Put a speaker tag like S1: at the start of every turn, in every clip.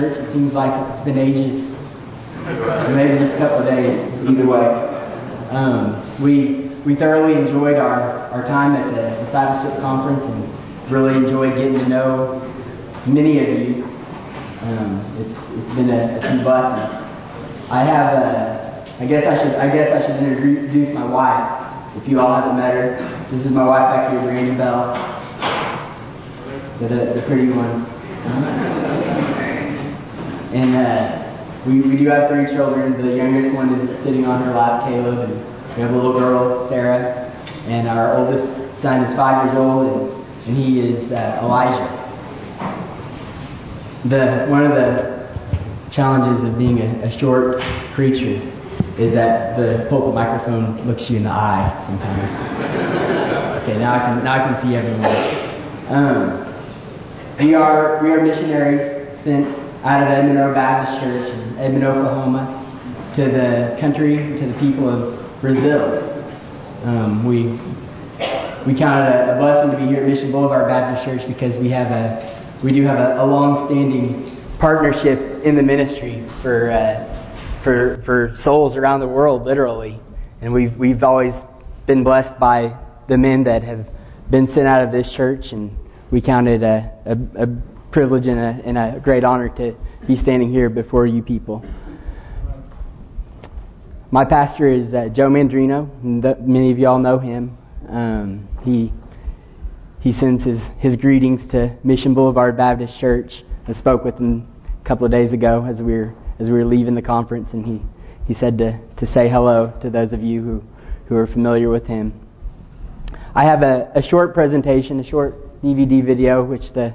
S1: church. It seems like it's been ages, maybe just a couple of days. Either way, um, we we thoroughly enjoyed our, our time at the discipleship conference and really enjoyed getting to know many of you. Um, it's it's been a, a blessing. I have a, I guess I should I guess I should introduce my wife. If you all haven't met her, this is my wife back here, Bell, the, the, the pretty one. And uh, we, we do have three children. The youngest one is sitting on her lap, Caleb, and we have a little girl, Sarah. And our oldest son is five years old, and, and he is uh, Elijah. The one of the challenges of being a, a short preacher is that the pulpit microphone looks you in the eye sometimes. okay, now I can now I can see everyone. Um, we are we are missionaries sent out of Edmond Road Baptist Church in Edmond, Oklahoma, to the country, to the people of Brazil. Um, we we count it a, a, blessing to be here at Mission Boulevard Baptist Church because we have a we do have a, a long-standing partnership in the ministry for uh, for for souls around the world, literally, and we've we've always been blessed by the men that have been sent out of this church, and we count it a, a, a privilege and a, and a great honor to be standing here before you people. My pastor is uh, Joe Mandrino. The, many of y'all know him. Um, he he sends his, his greetings to Mission Boulevard Baptist Church. I spoke with him a couple of days ago as we were as we were leaving the conference, and he, he said to, to say hello to those of you who, who are familiar with him. I have a, a short presentation, a short DVD video, which the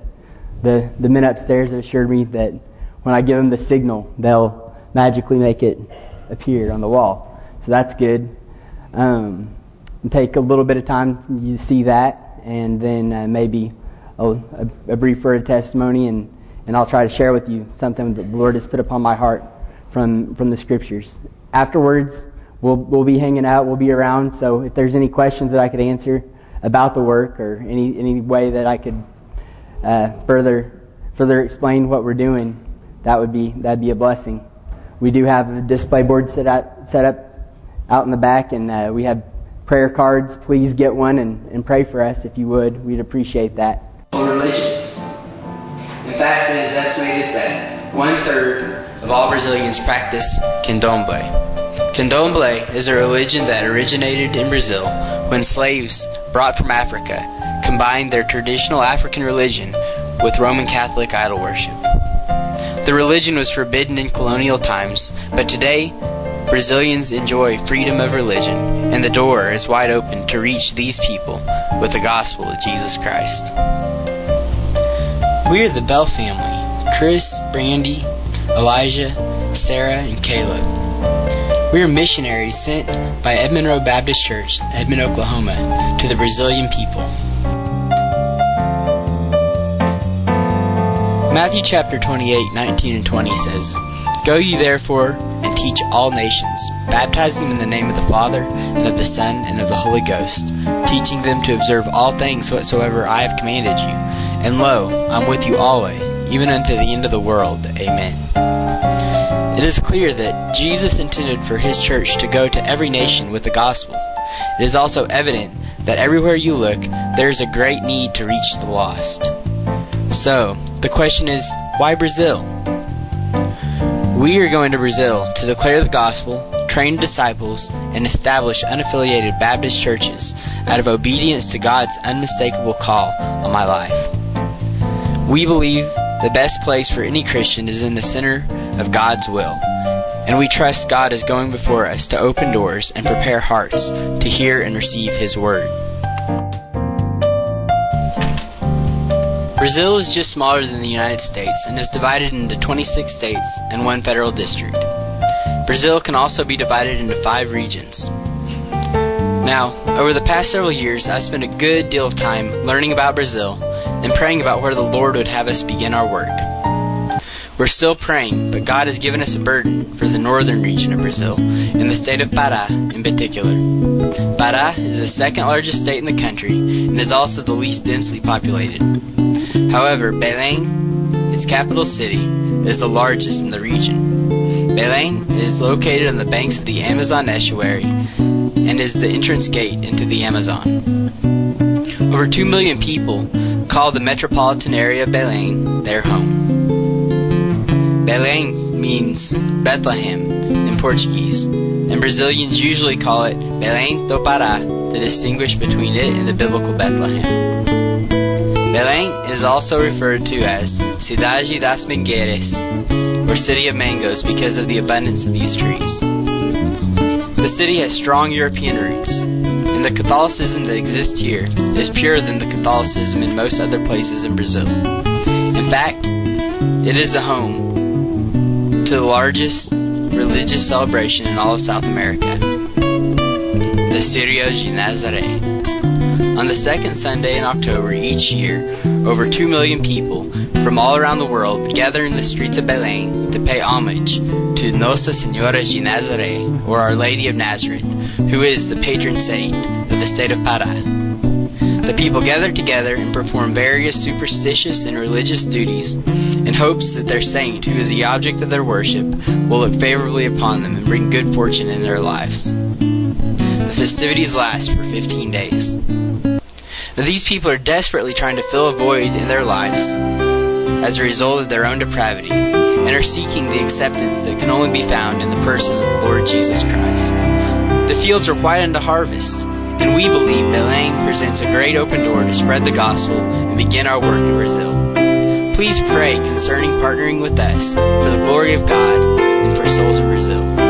S1: the, the men upstairs have assured me that when I give them the signal, they'll magically make it appear on the wall. So that's good. Um, take a little bit of time you see that, and then uh, maybe a, a, a, brief word of testimony, and, and I'll try to share with you something that the Lord has put upon my heart from from the Scriptures. Afterwards, we'll we'll be hanging out, we'll be around. So if there's any questions that I could answer about the work, or any any way that I could uh, further further explain what we're doing, that would be that'd be a blessing. We do have a display board set up set up out in the back, and uh, we have prayer cards. Please get one and, and pray for us if you would. We'd appreciate that.
S2: Religions. In fact, it is estimated that one third of all Brazilians practice candomblé. Candomblé is a religion that originated in Brazil when slaves brought from Africa combined their traditional African religion with Roman Catholic idol worship. The religion was forbidden in colonial times, but today Brazilians enjoy freedom of religion, and the door is wide open to reach these people with the gospel of Jesus Christ. We are the Bell family Chris, Brandy, Elijah, Sarah, and Caleb. We are missionaries sent by Edmond Road Baptist Church, Edmond, Oklahoma, to the Brazilian people. Matthew chapter 28, 19 and 20 says, Go ye therefore and teach all nations, baptizing them in the name of the Father, and of the Son, and of the Holy Ghost, teaching them to observe all things whatsoever I have commanded you. And lo, I'm with you always, even unto the end of the world. Amen. It is clear that Jesus intended for his church to go to every nation with the gospel. It is also evident that everywhere you look, there is a great need to reach the lost. So, the question is, why Brazil? We are going to Brazil to declare the gospel, train disciples, and establish unaffiliated Baptist churches out of obedience to God's unmistakable call on my life. We believe the best place for any Christian is in the center of God's will, and we trust God is going before us to open doors and prepare hearts to hear and receive His word. Brazil is just smaller than the United States and is divided into 26 states and one federal district. Brazil can also be divided into five regions. Now, over the past several years, I've spent a good deal of time learning about Brazil and praying about where the Lord would have us begin our work. We're still praying, but God has given us a burden for the northern region of Brazil, in the state of Pará in particular. Pará is the second largest state in the country and is also the least densely populated. However, Belém, its capital city,
S1: is the largest in the region. Belém is located on the banks of the Amazon estuary and is the entrance gate into the Amazon. Over 2 million people call the metropolitan area of Belém their home. Belém means Bethlehem in Portuguese, and Brazilians usually call it Belém do Pará to distinguish between it and the biblical Bethlehem. Belém is also referred to as Cidade das Mangueiras, or City of Mangoes, because of the abundance of these trees. The city has strong European roots, and the Catholicism that exists here is purer than the Catholicism in most other places in Brazil. In fact, it is a home to the largest religious celebration in all of South America, the Círio de Nazaré. On the second Sunday in October each year, over 2 million people from all around the world gather in the streets of Belém to pay homage to Nossa Senhora de Nazaré, or Our Lady of Nazareth, who is the patron saint of the state of Pará. The people gather together and perform various superstitious and religious duties in hopes that their saint, who is the object of their worship, will look favorably upon them and bring good fortune in their lives. The festivities last for 15 days. Now, these people are desperately trying to fill a void in their lives as a result of their own depravity and are seeking the acceptance that can only be found in the person of the Lord Jesus Christ. The fields are white unto harvest, and we believe Belém presents a great open door to spread the gospel and begin our work in Brazil. Please pray concerning partnering with us for the glory of God and for souls in Brazil.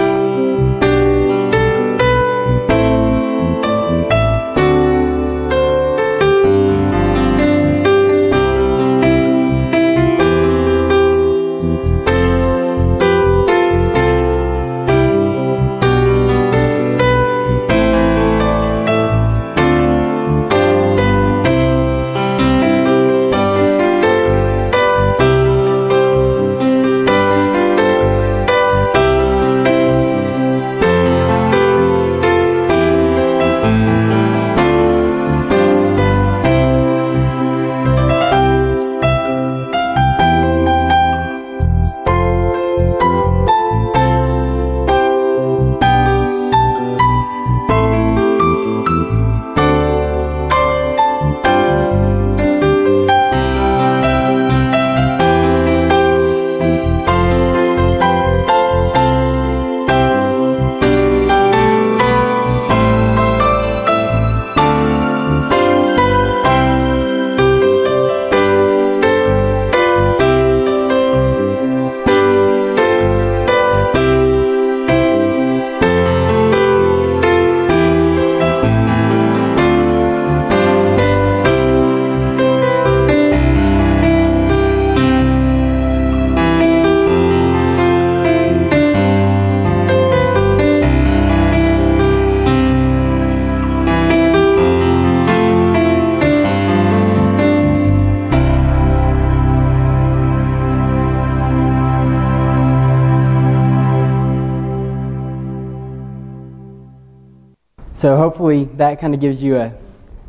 S3: So hopefully that kind of gives you a,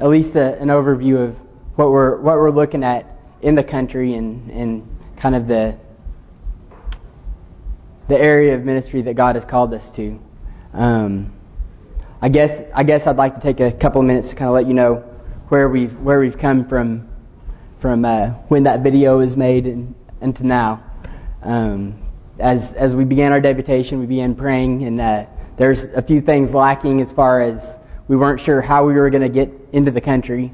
S3: at least a, an overview of what we're what we're looking at in the country and and kind of the the area of ministry that God has called us to. Um, I guess I guess I'd like to take a couple of minutes to kind of let you know where we've where we've come from from uh, when that video was made and, and to now. Um, as as we began our deputation, we began praying and. Uh, there's a few things lacking as far as we weren't sure how we were going to get into the country,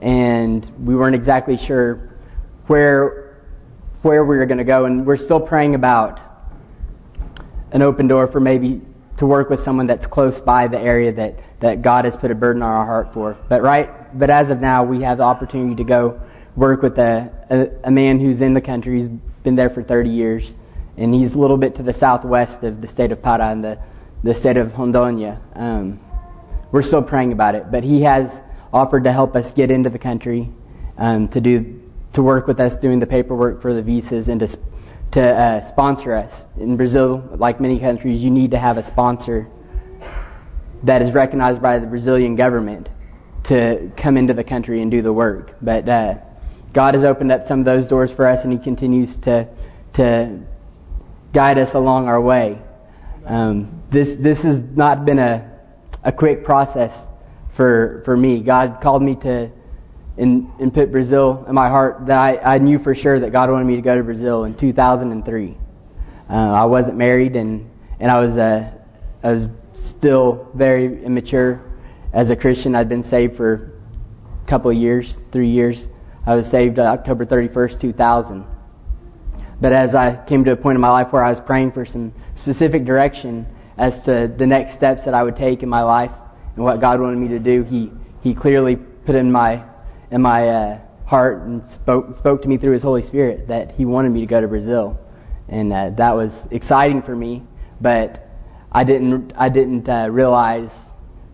S3: and we weren't exactly sure where where we were going to go, and we're still praying about an open door for maybe to work with someone that's close by the area that that God has put a burden on our heart for. But right, but as of now, we have the opportunity to go work with a a, a man who's in the country. He's been there for 30 years, and he's a little bit to the southwest of the state of Pará in the the state of Rondônia. Um, we're still praying about it, but he has offered to help us get into the country, um, to do to work with us doing the paperwork for the visas and to to uh, sponsor us. In Brazil, like many countries, you need to have a sponsor that is recognized by the Brazilian government to come into the country and do the work. But uh, God has opened up some of those doors for us, and He continues to
S1: to guide us along our way. Um, this this has not been a a quick process for for me. God called me to and, and put Brazil in my heart that I, I knew for sure that God wanted me to go to Brazil in 2003. Uh, I wasn't married and and I was uh, I was still very immature as a Christian. I'd been saved for a couple of years, three years. I was saved October 31st, 2000. But as I came to a point in my life where I was praying for some specific direction as to the next steps that I would take in my life and what God wanted me to do, He He clearly put in my in my uh, heart and spoke spoke to me through His Holy Spirit that He wanted me to go to Brazil, and uh, that was exciting for me. But I didn't I didn't uh, realize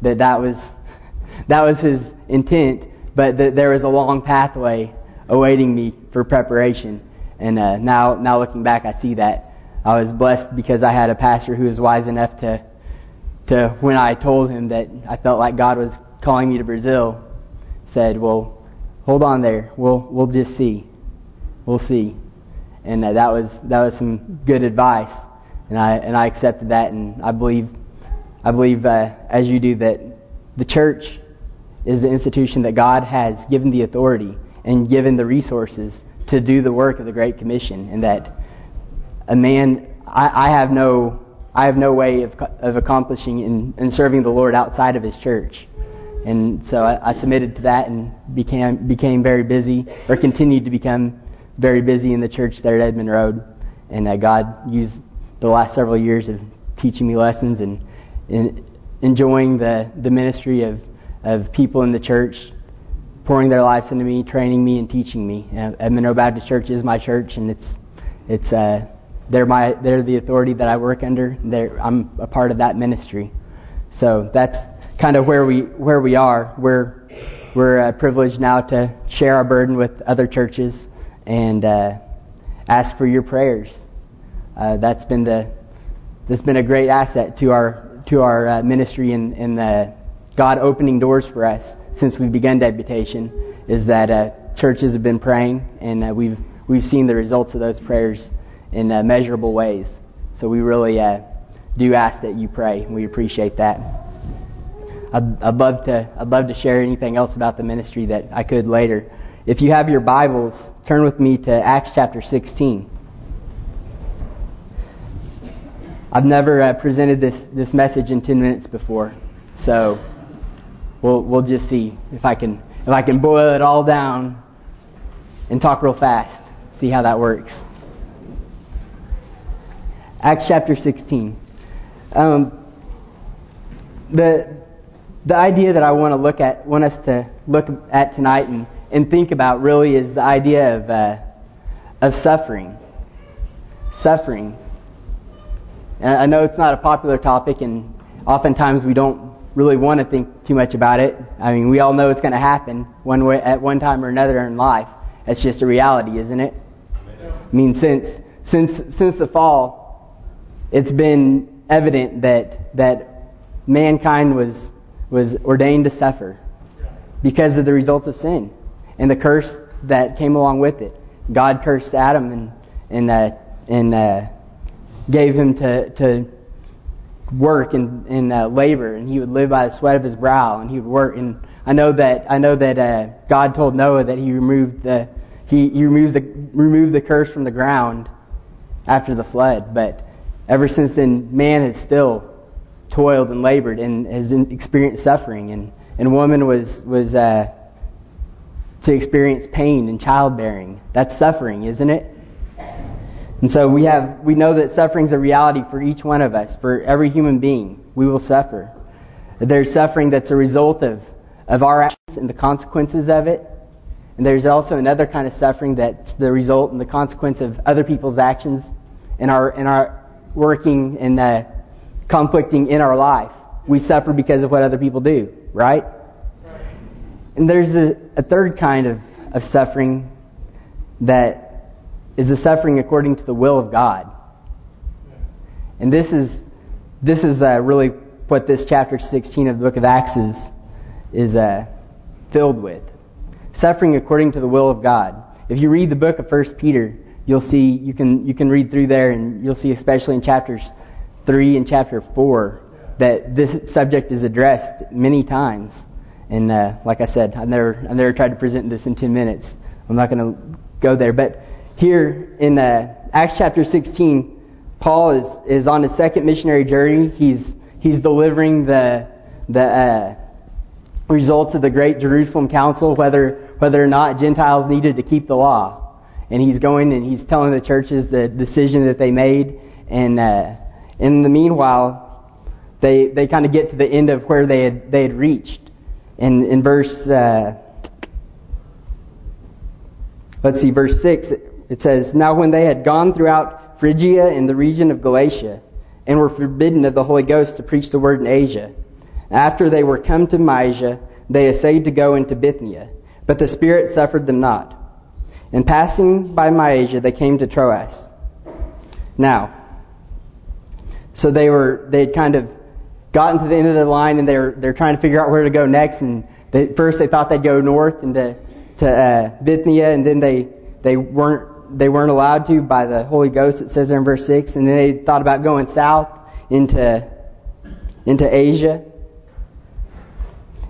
S1: that that was that was His intent, but that there was a long pathway awaiting me for preparation. And uh, now now looking back, I see that I was blessed because I had a pastor who was wise enough to to when I told him that I felt like God was calling me to Brazil, said, "Well, hold on there. We'll we'll just see. We'll see. And uh, that was that was some good advice, and I and I accepted that, and I believe I believe uh, as you do that the church is the institution that God has given the authority and given the resources to do the work of the Great Commission, and that a man I, I have no I have no way of of accomplishing and, and serving the Lord outside of His church. And so I, I submitted to that and became became very busy, or continued to become very busy in the church there at Edmond Road. And uh, God used the last several years of teaching me lessons and, and enjoying the, the ministry of, of people in the church, pouring their lives into me, training me, and teaching me. Uh, Edmond Road Baptist Church is my church, and it's it's uh, they're my they're the authority that I work under. They're, I'm a part of that ministry. So that's kind of where we where we are. We're we're uh, privileged now to share our burden with other churches and uh, ask for your prayers. Uh, that's been the that's been a great asset to our to our uh, ministry and, God opening doors for us since we began deputation. Is that uh, churches have been praying and uh, we've we've seen the results of those prayers in measurable ways. So we really do ask that you pray. We appreciate that. I'd, I'd love to I'd love to share anything else about the ministry that I could later. If you have your Bibles, turn with me to Acts chapter 16. I've never uh, presented this this message in 10 minutes before, so we'll we'll just see if I can if I can boil it all down and talk real fast. See how that works. Acts chapter 16. Um, the the idea that I want to look at, want us to look at tonight and, and think about really is the idea of uh, of suffering. Suffering. And I know it's not a popular topic, and oftentimes we don't really want to think too much about it. I mean, we all know it's going to happen one way at one time or another in life. It's just a reality, isn't it? I mean, since since since the fall, it's been evident that that mankind was was ordained to suffer because of the results of sin and the curse that came along with it. God cursed Adam and and uh, and uh, gave him to to work and, and uh, labor, and he would live by the sweat of his brow, and he would work. And I know that I know that uh, God told Noah that he removed the he, he removes the removed the curse from the ground after the flood, but ever since then, man has still toiled and labored and has experienced suffering. And, and woman was, was uh, to experience pain and childbearing. That's suffering, isn't it? And so we have we know that suffering is a reality for each one of us, for every human being. We will suffer. There's suffering that's a result of, of our actions and the consequences of it. And there's also another kind of suffering that's the result and the consequence of other people's actions and our and our working and uh, conflicting in our life. We suffer because of what other people do, right? And there's a, a third kind of, of suffering that is the suffering according to the will of God. And this is this is uh, really what this chapter 16 of the book of Acts is, is uh, filled with. Suffering according to the will of God. If you read the book of 1 Peter, you'll see you can you can read through there and you'll see especially in chapters three and chapter four that this subject is addressed many times. And uh, like I said, I never I never tried to present this in ten minutes. I'm not going to go there, but here in uh, Acts chapter 16, Paul is is on his second missionary journey. He's he's delivering the the uh, results of the Great Jerusalem Council, whether whether or not Gentiles needed to keep the law. And he's going and he's telling the churches the decision that they made. And uh, in the meanwhile, they they kind of get to the end of where they had they had reached. In in verse uh, let's see, verse six, it says, "Now when they had gone throughout Phrygia and the region of Galatia, and were forbidden of the Holy Ghost to preach the word in Asia." After they were come to Mysia, they essayed to go into Bithynia, but the Spirit suffered them not. And passing by Mysia, they came to Troas. Now, so they were they had kind of gotten to the end of the line, and they're they're trying to figure out where to go next. And they, first they thought they'd go north into to uh, Bithynia, and then they they weren't they weren't allowed to by the Holy Ghost. It says there in verse six, and then they thought about going south into into Asia.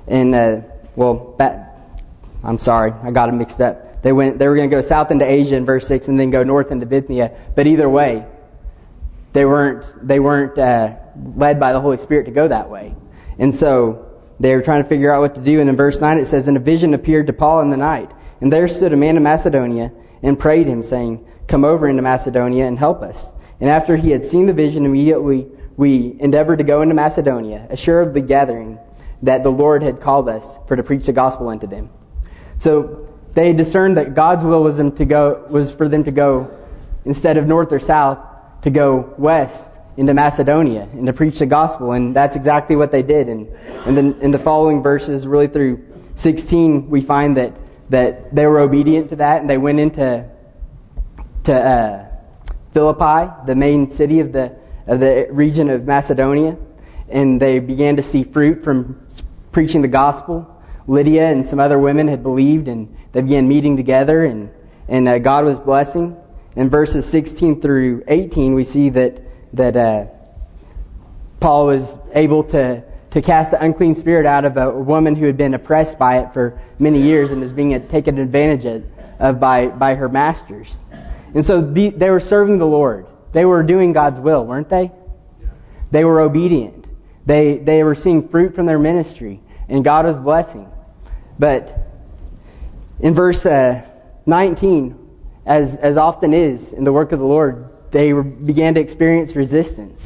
S1: And uh, well, that, I'm sorry, I got them mixed up. They went. They were going to go south into Asia in verse six, and then go north into Bithynia. But either way, they weren't. They weren't uh, led by the Holy Spirit to go that way. And so they were trying to figure out what to do. And in verse nine it says, "And a vision appeared to Paul in the night, and there stood a man of Macedonia and prayed him, saying, Come over into Macedonia and help us. And after he had seen the vision, immediately we endeavored to go into Macedonia, assured of the gathering." that the Lord had called us for to preach the gospel unto them. So they discerned that God's will was them to go was for them to go instead of north or south to go west into Macedonia and to preach the gospel, and that's exactly what they did. And and then in the following verses, really through 16, we find that that they were obedient to that, and they went into to uh, Philippi, the main city of the of the region of Macedonia, and they began to see fruit from preaching the gospel. Lydia and some other women had believed, and they began meeting together, and and uh, God was blessing. In verses 16 through 18, we see that that uh, Paul was able to to cast the unclean spirit out of a woman who had been oppressed by it for many years and is being taken advantage of, of by by her masters. And so the, they were serving the Lord. They were doing God's will, weren't they? They were obedient. They they were seeing fruit from their ministry, and God was blessing. But in verse uh, 19, as as often is in the work of the Lord, they began to experience resistance.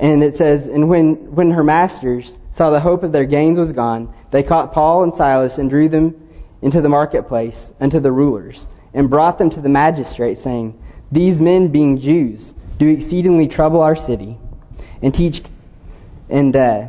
S1: And it says, and when when her masters saw the hope of their gains was gone, they caught Paul and Silas and drew them into the marketplace unto the rulers, and brought them to the magistrates, saying, These men, being Jews, do exceedingly trouble our city, and teach and uh,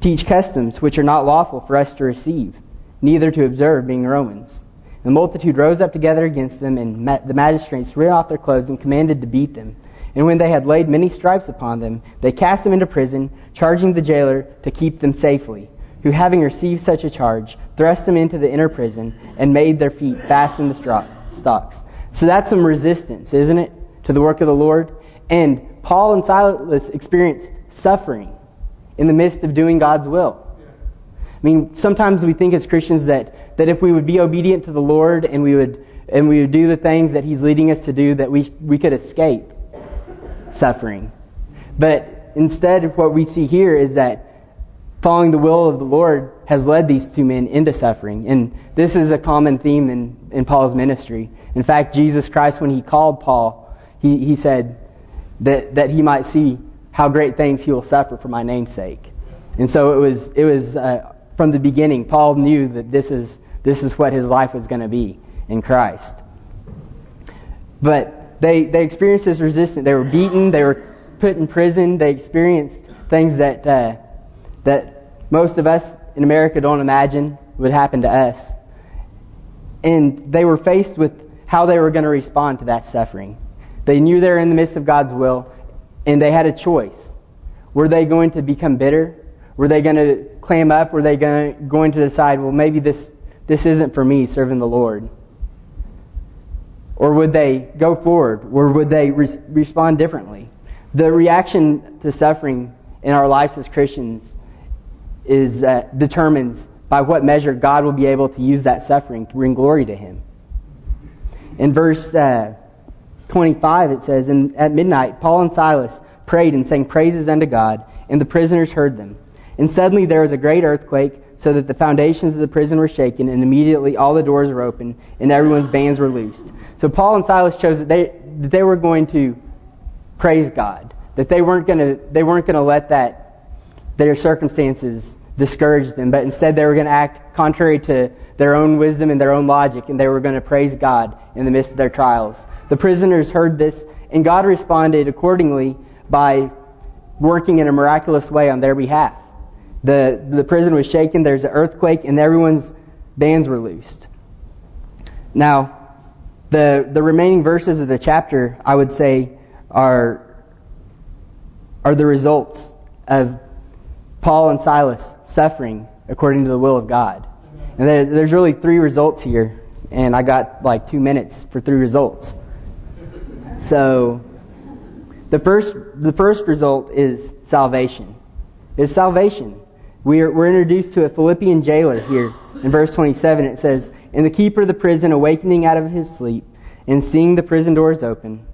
S1: teach customs which are not lawful for us to receive, neither to observe, being Romans. The multitude rose up together against them, and the magistrates rent off their clothes and commanded to beat them. And when they had laid many stripes upon them, they cast them into prison, charging the jailer to keep them safely, who having received such a charge, thrust them into the inner prison, and made their feet fast in the stocks. So that's some resistance, isn't it, to the work of the Lord? And Paul and Silas experienced suffering in the midst of doing God's will. I mean, sometimes we think as Christians that, that if we would be obedient to the Lord and we would and we would do the things that He's leading us to do, that we we could escape suffering. But instead, what we see here is that following the will of the Lord has led these two men into suffering. And this is a common theme in, in Paul's ministry. In fact, Jesus Christ, when He called Paul, He, he said, that, that he might see how great things he will suffer for my name's sake. And so it was, it was uh, from the beginning, Paul knew that this is, this is what his life was going to be in Christ. But they, they experienced this resistance. They were beaten. They were put in prison. They experienced things that, uh, that most of us in America don't imagine would happen to us. And they were faced with how they were going to respond to that suffering. They knew they were in the midst of God's will, and they had a choice. Were they going to become bitter? Were they going to clam up? Were they going to, going to decide, well, maybe this, this isn't for me, serving the Lord? Or would they go forward? Or would they re- respond differently? The reaction to suffering in our lives as Christians is uh, determines by what measure God will be able to use that suffering to bring glory to Him. In verse uh, 25 it says, and At midnight Paul and Silas prayed and sang praises unto God, and the prisoners heard them. And suddenly there was a great earthquake, so that the foundations of the prison were shaken, and immediately all the doors were opened, and everyone's bands were loosed. So Paul and Silas chose that they that they were going to praise God, that they weren't going to they weren't going to let that their circumstances discourage them, but instead they were going to act contrary to their own wisdom and their own logic, and they were going to praise God in the midst of their trials. The prisoners heard this, and God responded accordingly by working in a miraculous way on their behalf. The, the prison was shaken, there's an earthquake, and everyone's bands were loosed. Now, the, the remaining verses of the chapter, I would say, are, are the results of Paul and Silas suffering according to the will of God. And there's really three results here, and I got like two minutes for three results. So, the first the first result is salvation. Is salvation. We're we're introduced to a Philippian jailer here in verse 27. It says, "And the keeper of the prison, awakening out of his sleep, and seeing the prison doors open,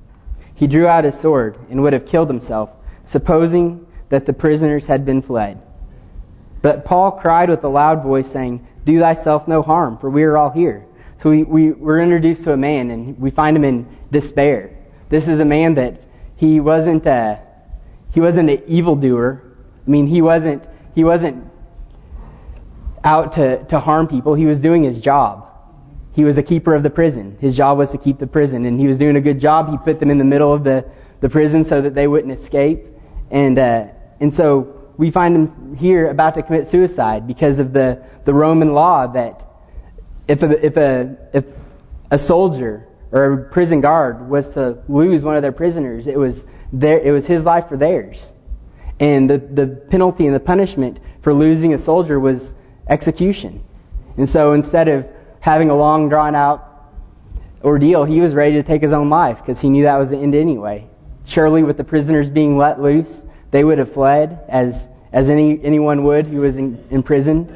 S1: he drew out his sword and would have killed himself, supposing that the prisoners had been fled. But Paul cried with a loud voice, saying, Do thyself no harm, for we are all here." So we, we we're introduced to a man, and we find him in despair. This is a man that he wasn't a, he wasn't an evildoer. I mean, he wasn't he wasn't out to, to harm people. He was doing his job. He was a keeper of the prison. His job was to keep the prison, and he was doing a good job. He put them in the middle of the, the prison so that they wouldn't escape. And uh, and so we find him here about to commit suicide because of the, the Roman law that if a, if a if a soldier or a prison guard was to lose one of their prisoners, it was their, it was his life for theirs. And the, the penalty and the punishment for losing a soldier was execution. And so instead of having a long drawn out ordeal, he was ready to take his own life because he knew that was the end anyway. Surely with the prisoners being let loose, they would have fled as as any anyone would who was in, imprisoned.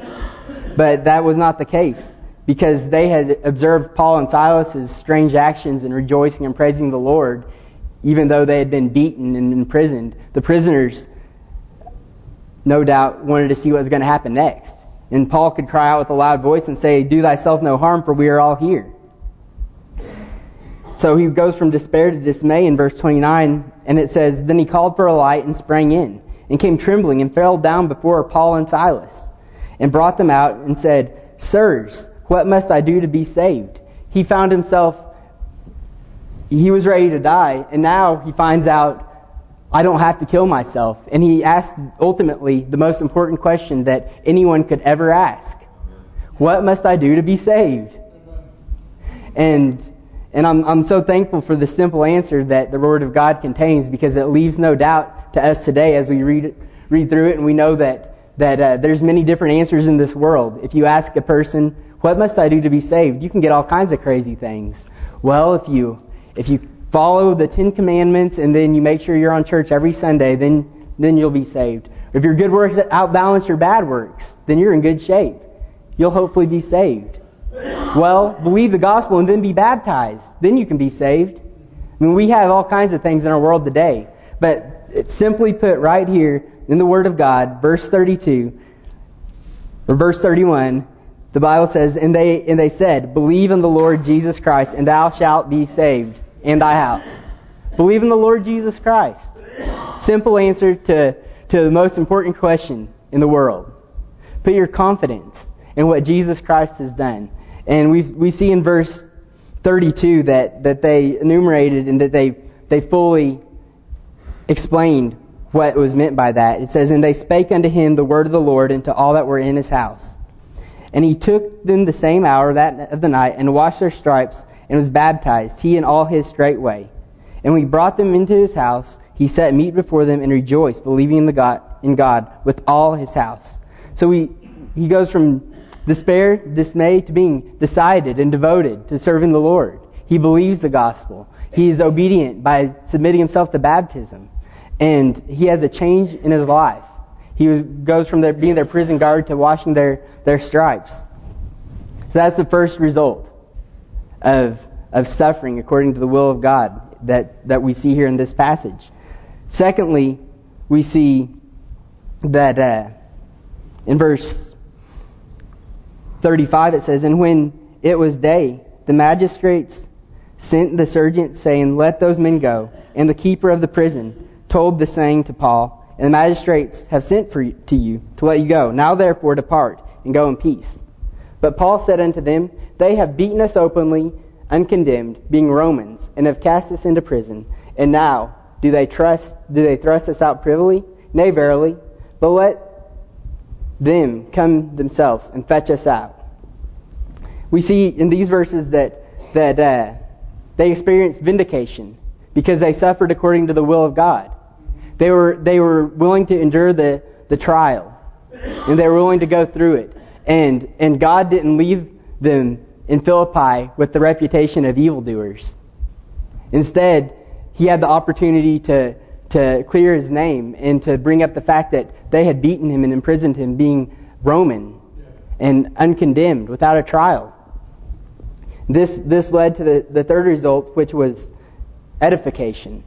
S1: But that was not the case because they had observed Paul and Silas's strange actions and rejoicing and praising the Lord, even though they had been beaten and imprisoned. The prisoners, no doubt, wanted to see what was going to happen next. And Paul could cry out with a loud voice and say, Do thyself no harm, for we are all here. So he goes from despair to dismay in verse 29, and it says, Then he called for a light and sprang in, and came trembling and fell down before Paul and Silas, and brought them out and said, Sirs, what must I do to be saved? He found himself, he was ready to die, and now he finds out, I don't have to kill myself. And he asked ultimately the most important question that anyone could ever ask. What must I do to be saved? And and I'm I'm so thankful for the simple answer that the Word of God contains because it leaves no doubt to us today as we read read through it and we know that that uh, there's many different answers in this world. If you ask a person what must I do to be saved? You can get all kinds of crazy things. Well, if you if you follow the Ten Commandments and then you make sure you're on church every Sunday, then then you'll be saved. If your good works outbalance your bad works, then you're in good shape. You'll hopefully be saved. Well, believe the gospel and then be baptized. Then you can be saved. I mean, we have all kinds of things in our world today. But it's simply put right here in the Word of God, verse 32, or verse 31, the Bible says, and they and they said, Believe in the Lord Jesus Christ, and thou shalt be saved, and thy house. Believe in the Lord Jesus Christ. Simple answer to, to the most important question in the world. Put your confidence in what Jesus Christ has done. And we we see in verse 32 that, that they enumerated and that they they fully explained what was meant by that. It says, And they spake unto him the word of the Lord and to all that were in his house. And he took them the same hour that of the night, and washed their stripes, and was baptized, he and all his straightway. And we brought them into his house. He set meat before them, and rejoiced, believing in, the God, in God with all his house. So we, he goes from despair, dismay, to being decided and devoted to serving the Lord. He believes the gospel. He is obedient by submitting himself to baptism. And he has a change in his life. He was, goes from their, being their prison guard to washing their, their stripes. So that's the first result of, of suffering according to the will of God that, that we see here in this passage. Secondly, we see that uh, in verse 35 it says, And when it was day, the magistrates sent the sergeant, saying, Let those men go. And the keeper of the prison told the saying to Paul, And the magistrates have sent for you, to you to let you go. Now therefore depart, and go in peace. But Paul said unto them, They have beaten us openly, uncondemned, being Romans, and have cast us into prison. And now do they trust do they thrust us out privily? Nay verily, but let them come themselves and fetch us out. We see in these verses that that uh, they experienced vindication because they suffered according to the will of God. They were they were willing to endure the, the trial, and they were willing to go through it. And and God didn't leave them in Philippi with the reputation of evildoers. Instead, He had the opportunity to to clear His name and to bring up the fact that they had beaten Him and imprisoned Him, being Roman and uncondemned without a trial. This this led to the, the third result, which was edification.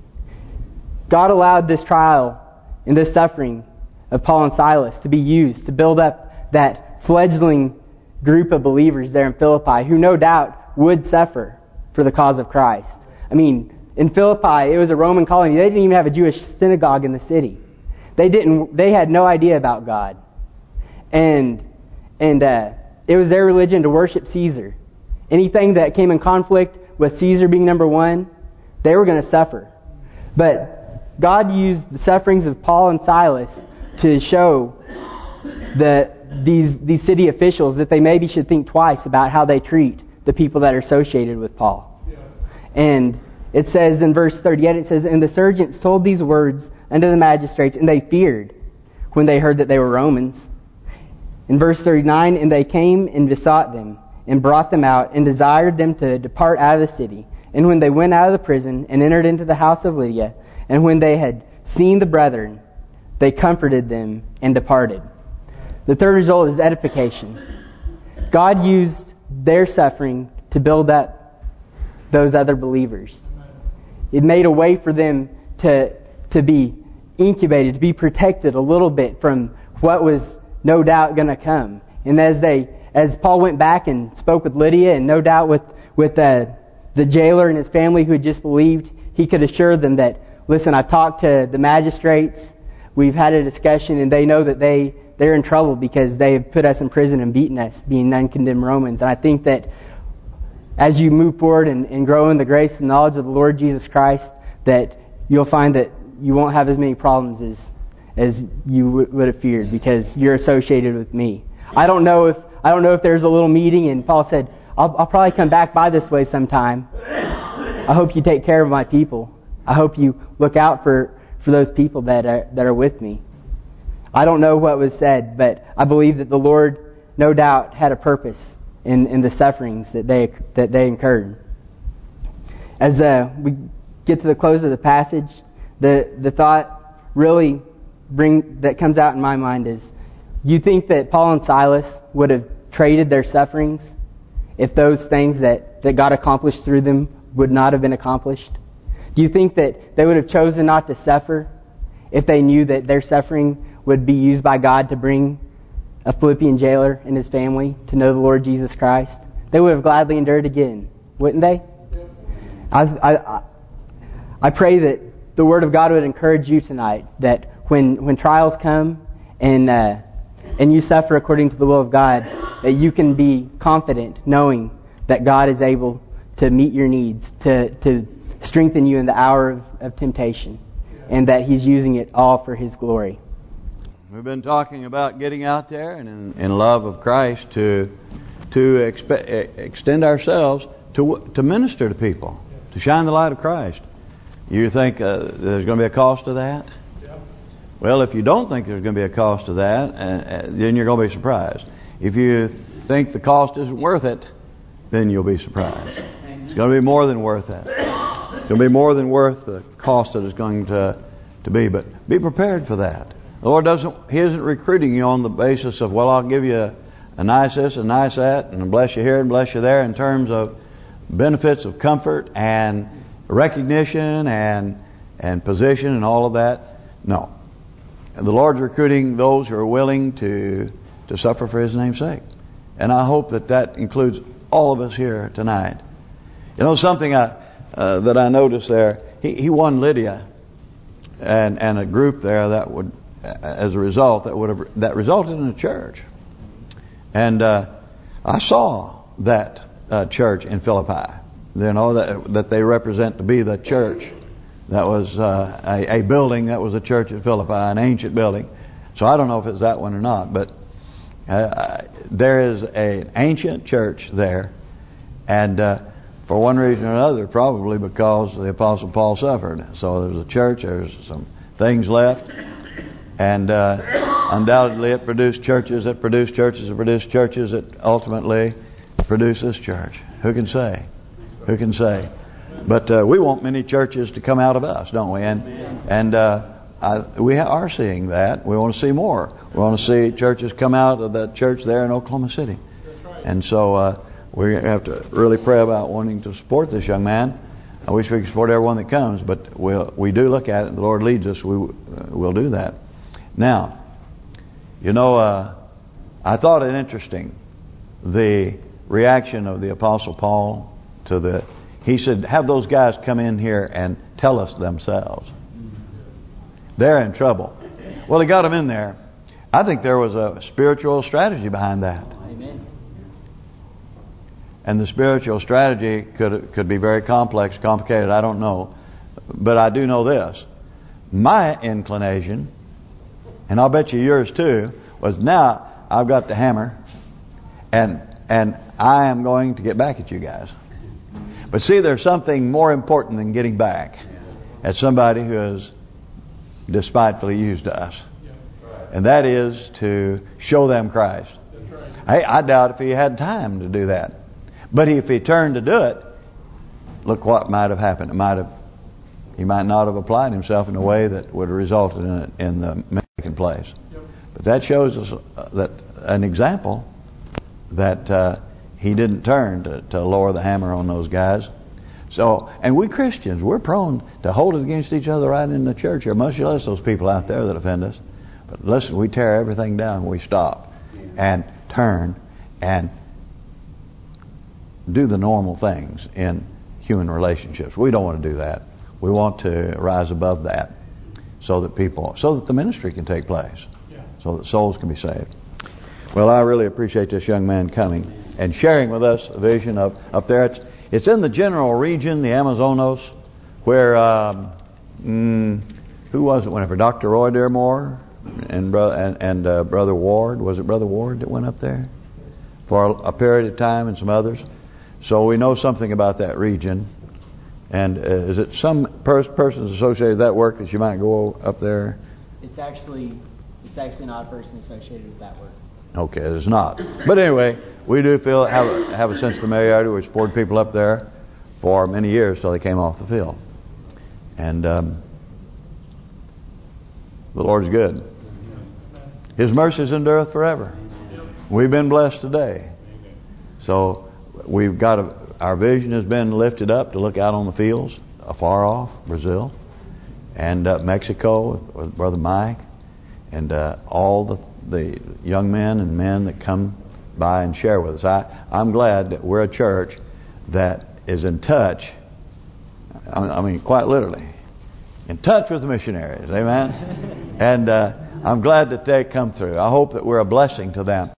S1: God allowed this trial and this suffering of Paul and Silas to be used to build up that fledgling group of believers there in Philippi who no doubt would suffer for the cause of Christ. I mean, in Philippi, it was a Roman colony. They didn't even have a Jewish synagogue in the city. They didn't. They had no idea about God, and and uh, it was their religion to worship Caesar. Anything that came in conflict with Caesar being number one, they were going to suffer. But God used the sufferings of Paul and Silas to show that these these city officials that they maybe should think twice about how they treat the people that are associated with Paul. Yeah. And it says in verse 38, it says, And the sergeants told these words unto the magistrates, and they feared when they heard that they were Romans. In verse 39, And they came and besought them, and brought them out, and desired them to depart out of the city. And when they went out of the prison, and entered into the house of Lydia, and when they had seen the brethren, they comforted them and departed. The third result is edification. God used their suffering to build up those other believers. It made a way for them to, to be incubated, to be protected a little bit from what was no doubt going to come. And as they, as Paul went back and spoke with Lydia, and no doubt with with uh, the jailer and his family who had just believed, he could assure them that, listen, I've talked to the magistrates, we've had a discussion, and they know that they they're in trouble because they have put us in prison and beaten us, being non-condemned Romans. And I think that as you move forward and, and grow in the grace and knowledge of the Lord Jesus Christ, that you'll find that you won't have as many problems as as you would have feared because you're associated with me. I don't know if I don't know if there's a little meeting and Paul said, I'll, I'll probably come back by this way sometime. I hope you take care of my people. I hope you look out for, for those people that are, that are with me. I don't know what was said, but I believe that the Lord, no doubt, had a purpose in, in the sufferings that they that they incurred. As uh, we get to the close of the passage, the the thought really bring that comes out in my mind is, you think that Paul and Silas would have traded their sufferings if those things that, that God accomplished through them would not have been accomplished? Do you think that they would have chosen not to suffer if they knew that their suffering would be used by God to bring a Philippian jailer and his family to know the Lord Jesus Christ, they would have gladly endured again, wouldn't they? I, I, I pray that the Word of God would encourage you tonight that when when trials come and uh, and you suffer according to the will of God, that you can be confident knowing that God is able to meet your needs, to to strengthen you in the hour of, of temptation, and that He's using it all for His glory.
S4: We've been talking about getting out there and in, in love of Christ to to expe- extend ourselves to to minister to people, to shine the light of Christ. You think uh, there's going to be a cost to that? Well, if you don't think there's going to be a cost to that, uh, uh, then you're going to be surprised. If you think the cost isn't worth it, then you'll be surprised. It's going to be more than worth that. It's going to be more than worth the cost that it's going to to be. But be prepared for that. The Lord doesn't. He isn't recruiting you on the basis of well, I'll give you a, a nice this, a nice that, and bless you here and bless you there in terms of benefits of comfort and recognition and and position and all of that. No. The Lord's recruiting those who are willing to to suffer for His name's sake. And I hope that that includes all of us here tonight. You know something I uh, that I noticed there. He he won Lydia, and and a group there that would, as a result, that would have that resulted in a church. And uh, I saw that uh, church in Philippi. You know that that they represent to be the church that was uh, a, a building that was a church at Philippi, an ancient building. So I don't know if it's that one or not, but uh, there is an ancient church there, and uh, for one reason or another, probably because the Apostle Paul suffered. So there's a church, there's some things left, and uh, undoubtedly it produced churches that produced churches that produced churches that ultimately produced this church. Who can say? Who can say? But uh, we want many churches to come out of us, don't we? And and uh, I, we are seeing that. We want to see more. We want to see churches come out of that church there in Oklahoma City. And so uh, we have to really pray about wanting to support this young man. I wish we could support everyone that comes, but we we'll, we do look at it. The Lord leads us. We uh, will do that. Now, you know, uh, I thought it interesting the reaction of the Apostle Paul to the he said, have those guys come in here and tell us themselves. They're in trouble. Well, he got them in there. I think there was a spiritual strategy behind that.
S1: Amen.
S4: And the spiritual strategy could could be very complex, complicated, I don't know. But I do know this. My inclination, and I'll bet you yours too, was now I've got the hammer and and I am going to get back at you guys. But see, there's something more important than getting back at somebody who has despitefully used us. And that is to show them Christ. Hey, I doubt if he had time to do that. But if he turned to do it, look what might have happened. It might have, he might not have applied himself in a way that would have resulted in in the making place. But that shows us uh, that an example that uh, he didn't turn to, to lower the hammer on those guys. So, and we Christians, we're prone to hold it against each other right in the church here, much less those people out there that offend us. But listen, we tear everything down. We stop and turn and do the normal things in human relationships. We don't want to do that. We want to rise above that so that people, so that the ministry can take place, so that souls can be saved. Well, I really appreciate this young man coming and sharing with us a vision of up there. It's, it's in the general region, the Amazonas, where um, mm, who was it? Whenever Dr. Roy Dearmore and brother and, and uh, brother Ward was it brother Ward that went up there for a, a, period of time and some others. So we know something about that region. And uh, is it some pers persons associated with that work that you might go up there?
S1: It's actually it's actually not a person associated with that work.
S4: Okay, it's not. But anyway, we do feel have a, have a sense of familiarity. We supported people up there for many years till they came off the field. And um, the Lord's good. His mercies endureth forever. We've been blessed today. So we've got a, our vision has been lifted up to look out on the fields afar off, Brazil, and uh, Mexico with, with, Brother Mike, and uh, all the the young men and men that come by and share with us. I, I'm glad that we're a church that is in touch, I mean quite literally, in touch with the missionaries. Amen? and uh, I'm glad that they come through. I hope that we're a blessing to them.